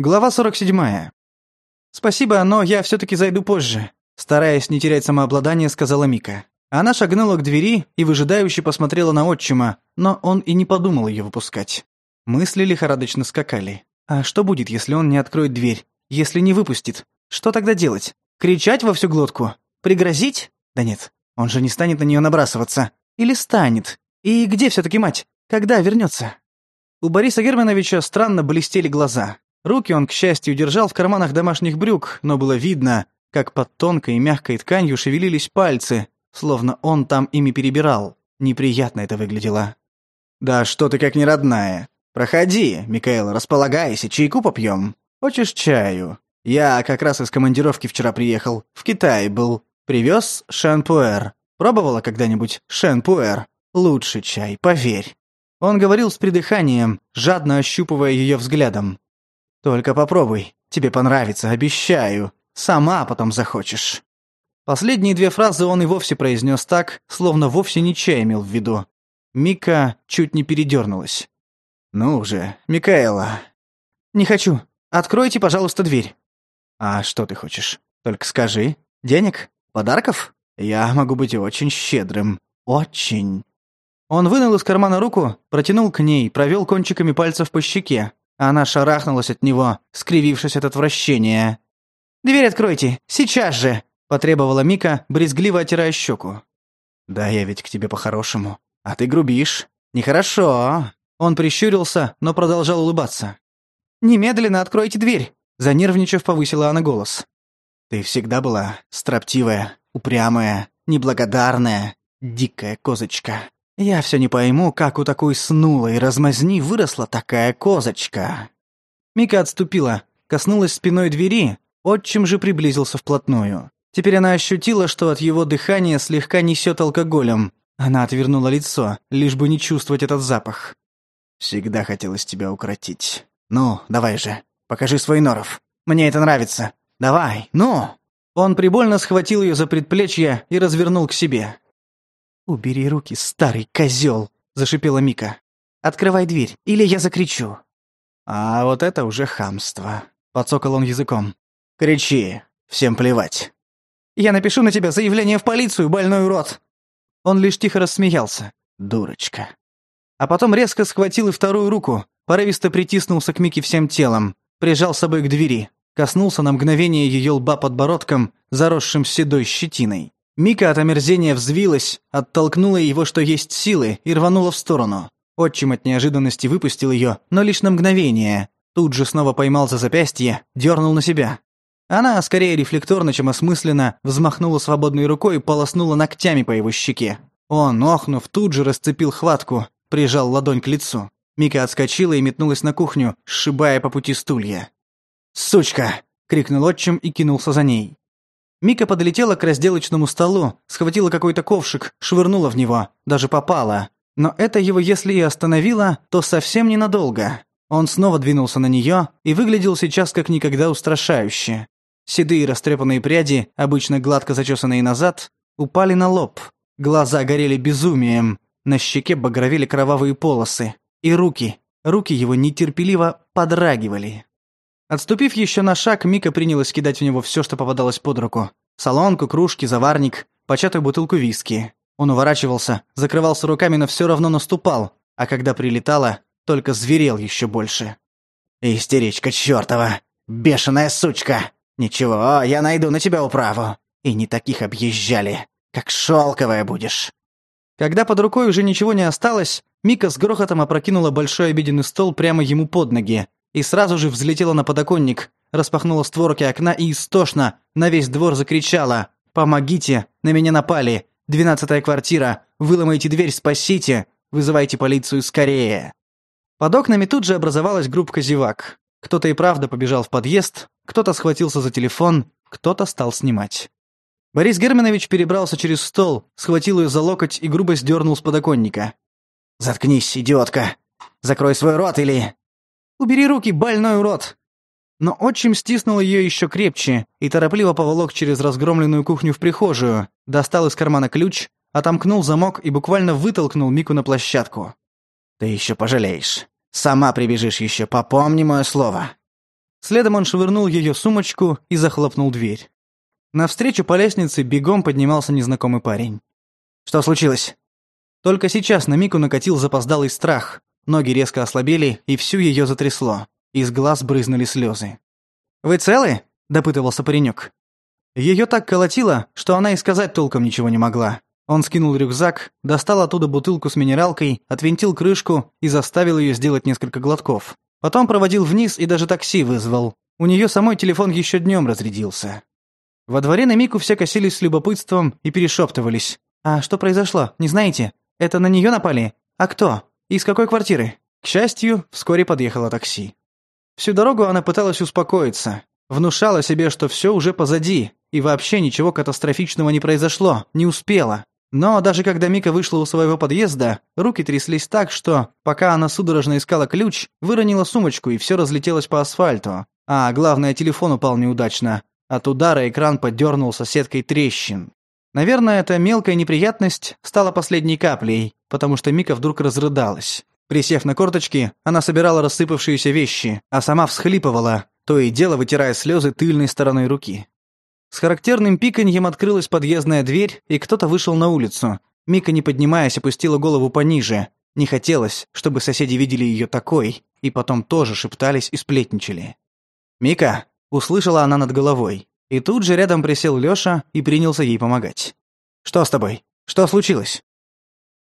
Глава 47. «Спасибо, но я все-таки зайду позже», – стараясь не терять самообладание, сказала Мика. Она шагнула к двери и выжидающе посмотрела на отчима, но он и не подумал ее выпускать. Мысли лихорадочно скакали. «А что будет, если он не откроет дверь? Если не выпустит? Что тогда делать? Кричать во всю глотку? Пригрозить? Да нет, он же не станет на нее набрасываться. Или станет? И где все-таки мать? Когда вернется? У Бориса Германовича странно блестели глаза. Руки он, к счастью, держал в карманах домашних брюк, но было видно, как под тонкой и мягкой тканью шевелились пальцы, словно он там ими перебирал. Неприятно это выглядело. «Да что ты как не. Проходи, Микаэл, располагайся, чайку попьем. Хочешь чаю? Я как раз из командировки вчера приехал, в Китае был. Привез шанпуэр. Пробовала когда-нибудь шанпуэр? Лучший чай, поверь». Он говорил с придыханием, жадно ощупывая ее взглядом. Только попробуй, тебе понравится, обещаю. Сама потом захочешь». Последние две фразы он и вовсе произнес так, словно вовсе не чай имел в виду. Мика чуть не передернулась. «Ну же, Микаэла». «Не хочу. Откройте, пожалуйста, дверь». «А что ты хочешь? Только скажи. Денег? Подарков? Я могу быть очень щедрым. Очень». Он вынул из кармана руку, протянул к ней, провел кончиками пальцев по щеке. Она шарахнулась от него, скривившись от отвращения. «Дверь откройте! Сейчас же!» – потребовала Мика, брезгливо отирая щеку. «Да я ведь к тебе по-хорошему. А ты грубишь. Нехорошо!» Он прищурился, но продолжал улыбаться. «Немедленно откройте дверь!» – занервничав, повысила она голос. «Ты всегда была строптивая, упрямая, неблагодарная, дикая козочка. Я все не пойму, как у такой снулой размазни выросла такая козочка. Мика отступила, коснулась спиной двери, отчим же приблизился вплотную. Теперь она ощутила, что от его дыхания слегка несет алкоголем. Она отвернула лицо, лишь бы не чувствовать этот запах. «Всегда хотелось тебя укротить. Ну, давай же, покажи свой норов. Мне это нравится. Давай, ну!» Он прибольно схватил ее за предплечье и развернул к себе. «Убери руки, старый козел!» – зашипела Мика. «Открывай дверь, или я закричу!» «А вот это уже хамство!» – подсокал он языком. «Кричи! Всем плевать!» «Я напишу на тебя заявление в полицию, больной урод!» Он лишь тихо рассмеялся. «Дурочка!» А потом резко схватил и вторую руку, порывисто притиснулся к Мике всем телом, прижал собой к двери, коснулся на мгновение ее лба подбородком, заросшим седой щетиной. Мика от омерзения взвилась, оттолкнула его, что есть силы, и рванула в сторону. Отчим от неожиданности выпустил ее, но лишь на мгновение. Тут же снова поймал за запястье, дернул на себя. Она, скорее рефлекторно, чем осмысленно, взмахнула свободной рукой и полоснула ногтями по его щеке. Он, охнув, тут же расцепил хватку, прижал ладонь к лицу. Мика отскочила и метнулась на кухню, сшибая по пути стулья. «Сучка!» — крикнул отчим и кинулся за ней. Мика подлетела к разделочному столу, схватила какой-то ковшик, швырнула в него, даже попала. Но это его, если и остановило, то совсем ненадолго. Он снова двинулся на нее и выглядел сейчас как никогда устрашающе. Седые растрепанные пряди, обычно гладко зачесанные назад, упали на лоб. Глаза горели безумием, на щеке багровели кровавые полосы. И руки, руки его нетерпеливо подрагивали. Отступив еще на шаг, Мика принялась кидать в него все, что попадалось под руку. Солонку, кружки, заварник, початую бутылку виски. Он уворачивался, закрывался руками, но все равно наступал, а когда прилетало, только зверел еще больше. «Истеричка чертова! Бешеная сучка! Ничего, я найду на тебя управу! И не таких объезжали, как шелковая будешь!» Когда под рукой уже ничего не осталось, Мика с грохотом опрокинула большой обеденный стол прямо ему под ноги, и сразу же взлетела на подоконник, распахнула створки окна и истошно на весь двор закричала «Помогите! На меня напали! Двенадцатая квартира! Выломайте дверь, спасите! Вызывайте полицию скорее!» Под окнами тут же образовалась группка зевак. Кто-то и правда побежал в подъезд, кто-то схватился за телефон, кто-то стал снимать. Борис Германович перебрался через стол, схватил ее за локоть и грубо сдернул с подоконника. «Заткнись, идиотка! Закрой свой рот или...» «Убери руки, больной урод!» Но отчим стиснул ее еще крепче и торопливо поволок через разгромленную кухню в прихожую, достал из кармана ключ, отомкнул замок и буквально вытолкнул Мику на площадку. «Ты еще пожалеешь. Сама прибежишь еще, попомни мое слово». Следом он швырнул ее сумочку и захлопнул дверь. Навстречу по лестнице бегом поднимался незнакомый парень. «Что случилось?» Только сейчас на Мику накатил запоздалый страх, Ноги резко ослабели, и всю ее затрясло. Из глаз брызнули слезы. «Вы целы?» – допытывался паренек. Ее так колотило, что она и сказать толком ничего не могла. Он скинул рюкзак, достал оттуда бутылку с минералкой, отвинтил крышку и заставил ее сделать несколько глотков. Потом проводил вниз и даже такси вызвал. У нее самой телефон еще днем разрядился. Во дворе на Мику все косились с любопытством и перешептывались. «А что произошло, не знаете? Это на нее напали? А кто?» «Из какой квартиры?» К счастью, вскоре подъехало такси. Всю дорогу она пыталась успокоиться, внушала себе, что все уже позади, и вообще ничего катастрофичного не произошло, не успела. Но даже когда Мика вышла у своего подъезда, руки тряслись так, что, пока она судорожно искала ключ, выронила сумочку, и все разлетелось по асфальту. А главное, телефон упал неудачно. От удара экран подернулся сеткой трещин. Наверное, эта мелкая неприятность стала последней каплей, потому что Мика вдруг разрыдалась. Присев на корточки, она собирала рассыпавшиеся вещи, а сама всхлипывала, то и дело вытирая слезы тыльной стороной руки. С характерным пиканьем открылась подъездная дверь, и кто-то вышел на улицу. Мика, не поднимаясь, опустила голову пониже. Не хотелось, чтобы соседи видели ее такой, и потом тоже шептались и сплетничали. «Мика!» — услышала она над головой. И тут же рядом присел Лёша и принялся ей помогать. «Что с тобой? Что случилось?»